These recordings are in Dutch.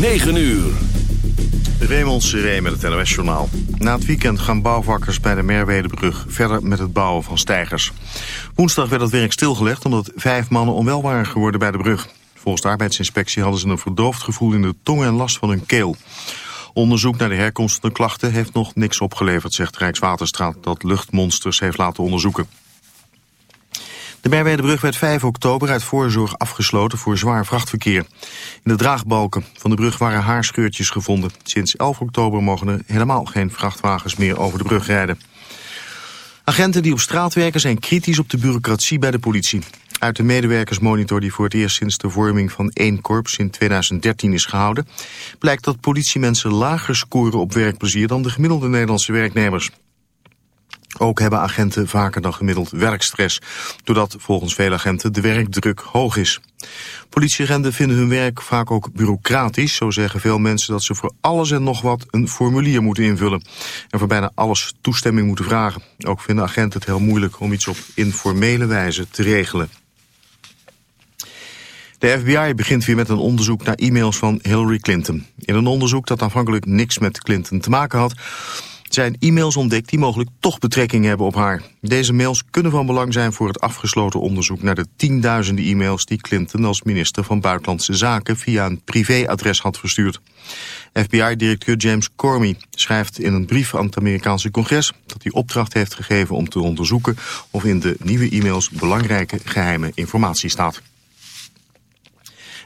9 uur. Raymond Seré met het NOS-journaal. Na het weekend gaan bouwvakkers bij de Merwedebrug verder met het bouwen van stijgers. Woensdag werd het werk stilgelegd omdat vijf mannen onwel waren geworden bij de brug. Volgens de arbeidsinspectie hadden ze een verdoofd gevoel in de tong en last van hun keel. Onderzoek naar de herkomst van de klachten heeft nog niks opgeleverd, zegt Rijkswaterstaat dat luchtmonsters heeft laten onderzoeken. De Merwedebrug werd 5 oktober uit voorzorg afgesloten voor zwaar vrachtverkeer. In de draagbalken van de brug waren haarscheurtjes gevonden. Sinds 11 oktober mogen er helemaal geen vrachtwagens meer over de brug rijden. Agenten die op straat werken zijn kritisch op de bureaucratie bij de politie. Uit de medewerkersmonitor die voor het eerst sinds de vorming van één korps in 2013 is gehouden... blijkt dat politiemensen lager scoren op werkplezier dan de gemiddelde Nederlandse werknemers. Ook hebben agenten vaker dan gemiddeld werkstress, doordat volgens veel agenten de werkdruk hoog is. Politieagenten vinden hun werk vaak ook bureaucratisch. Zo zeggen veel mensen dat ze voor alles en nog wat een formulier moeten invullen. En voor bijna alles toestemming moeten vragen. Ook vinden agenten het heel moeilijk om iets op informele wijze te regelen. De FBI begint weer met een onderzoek naar e-mails van Hillary Clinton. In een onderzoek dat aanvankelijk niks met Clinton te maken had zijn e-mails ontdekt die mogelijk toch betrekking hebben op haar. Deze mails kunnen van belang zijn voor het afgesloten onderzoek naar de tienduizenden e-mails die Clinton als minister van Buitenlandse Zaken via een privéadres had verstuurd. FBI-directeur James Comey schrijft in een brief aan het Amerikaanse congres dat hij opdracht heeft gegeven om te onderzoeken of in de nieuwe e-mails belangrijke geheime informatie staat.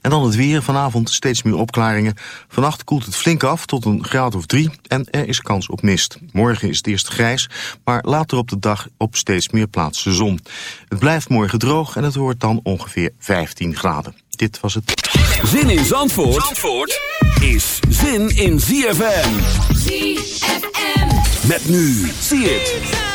En dan het weer. Vanavond steeds meer opklaringen. Vannacht koelt het flink af tot een graad of drie en er is kans op mist. Morgen is het eerst grijs, maar later op de dag op steeds meer plaatsen zon. Het blijft morgen droog en het wordt dan ongeveer 15 graden. Dit was het. Zin in Zandvoort, Zandvoort is zin in ZFM. ZFM. Met nu. Zie het.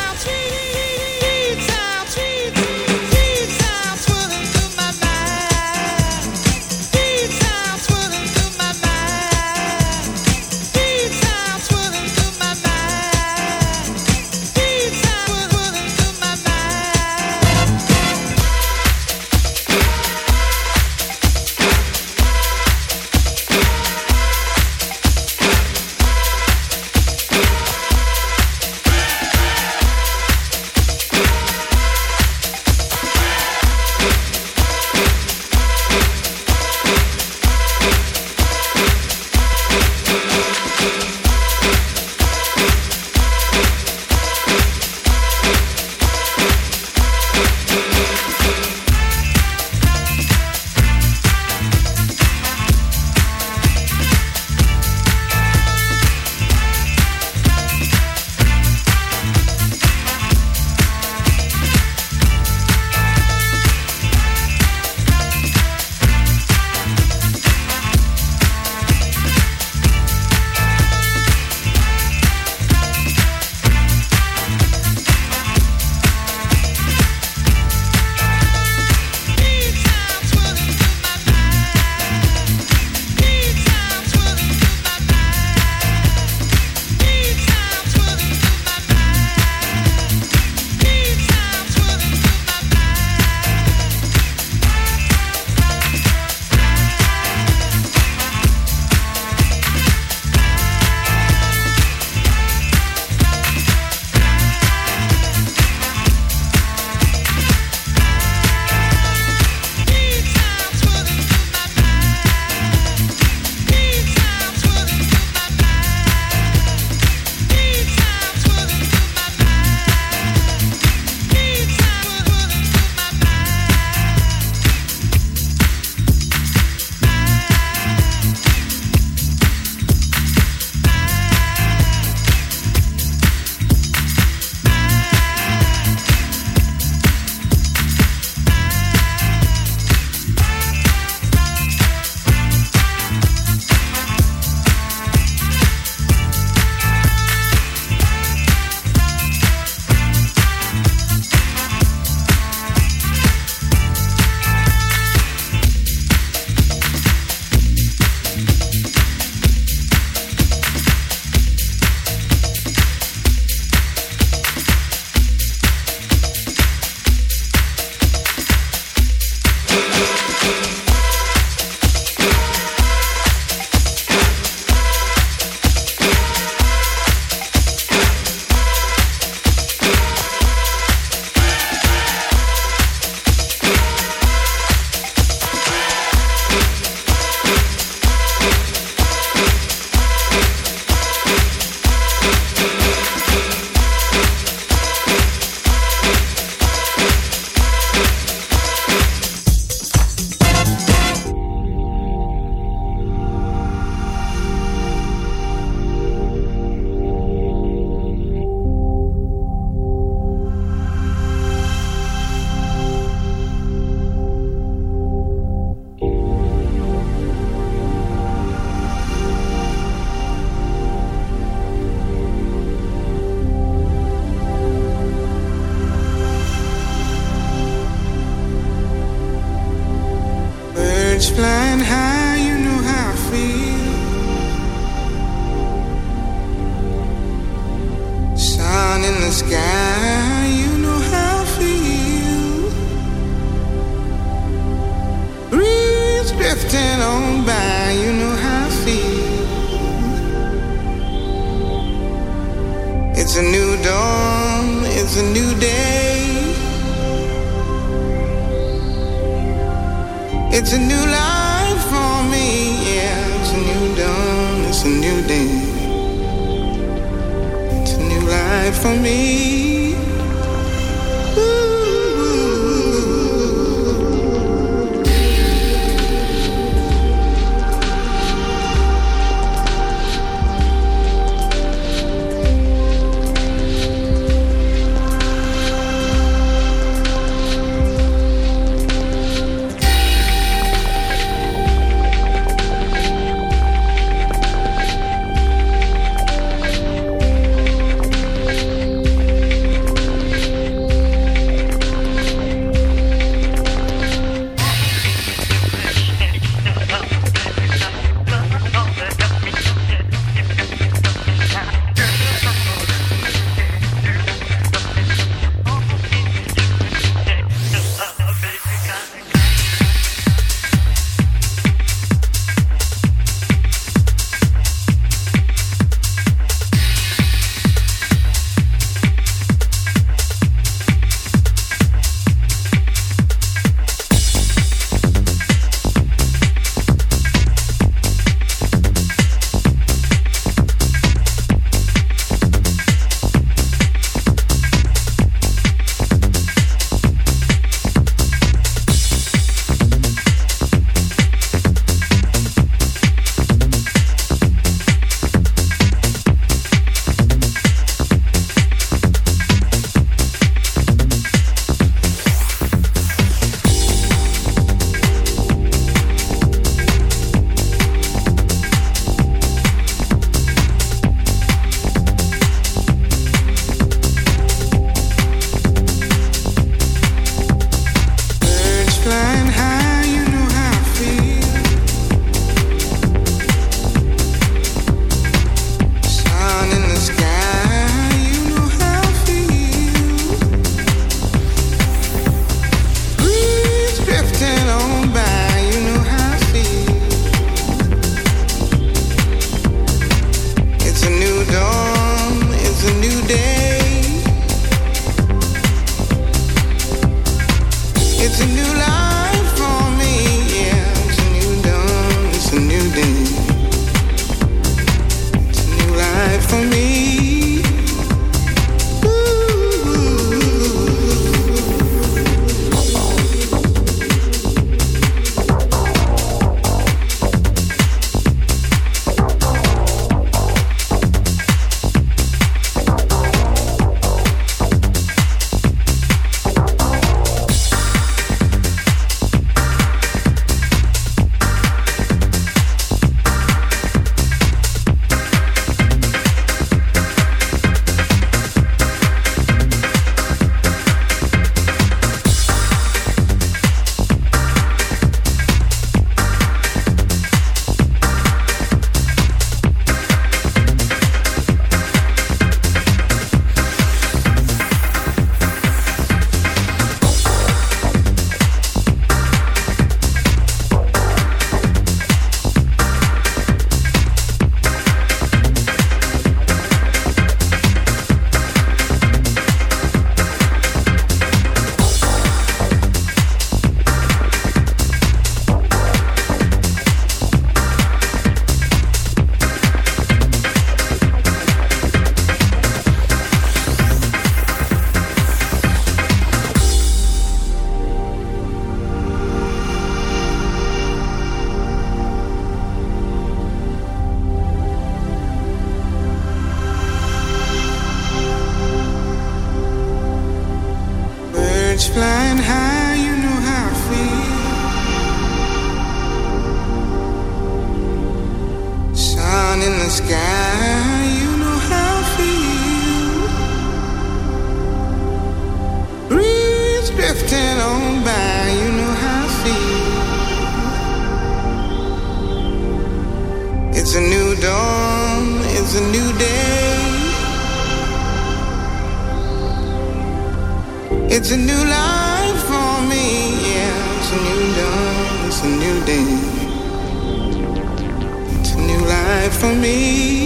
for me.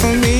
for me.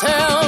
Tell.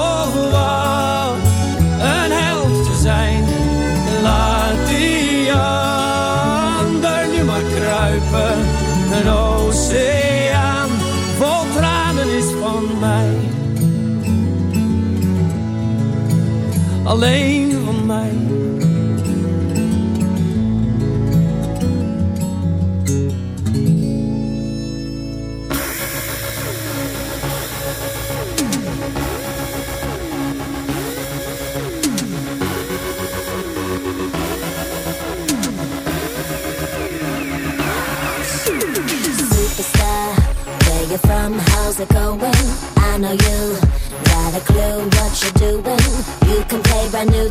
Alleen van mij. Superstar, where you from? How's it going? I know you got a clue what you're doing.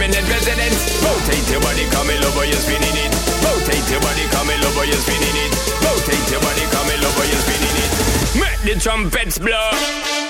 permanent residence Rotate your body, come in over, you're spinning it. Rotate your body, come in over, you're spinning it. Rotate your body, come in over, you're spinning it. Make the trumpets blow.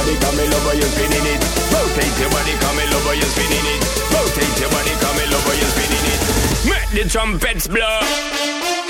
Body, come me love you spinning it. Rotate your body, come me love you spinning it. Rotate your body, come me love you spinning it. Make the trumpets blow.